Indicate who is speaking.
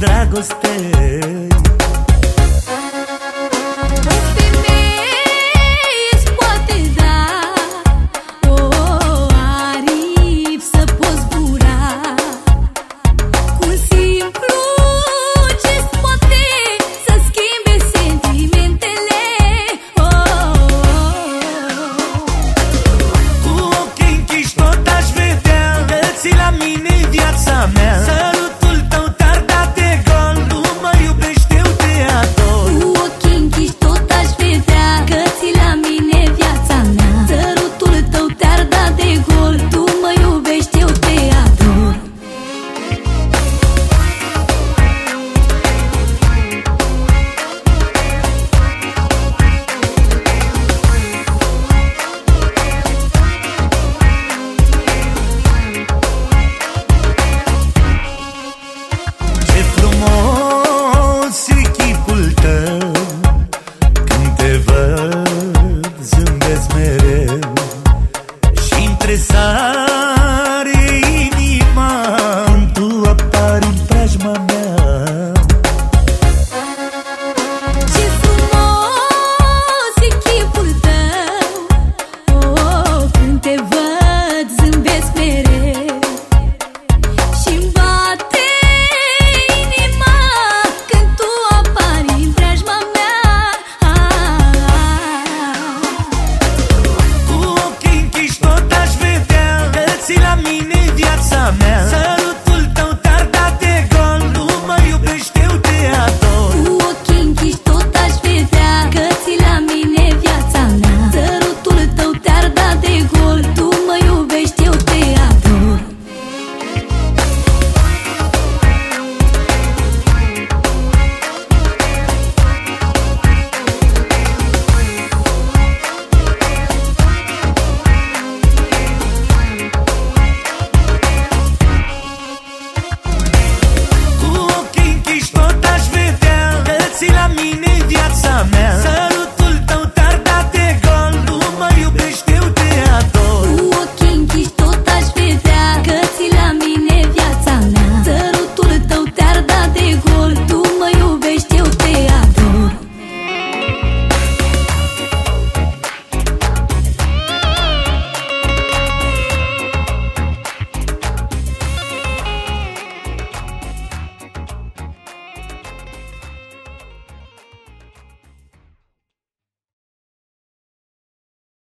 Speaker 1: dragostei
Speaker 2: la mine viața mea coração